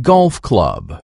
golf club.